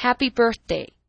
Happy birthday.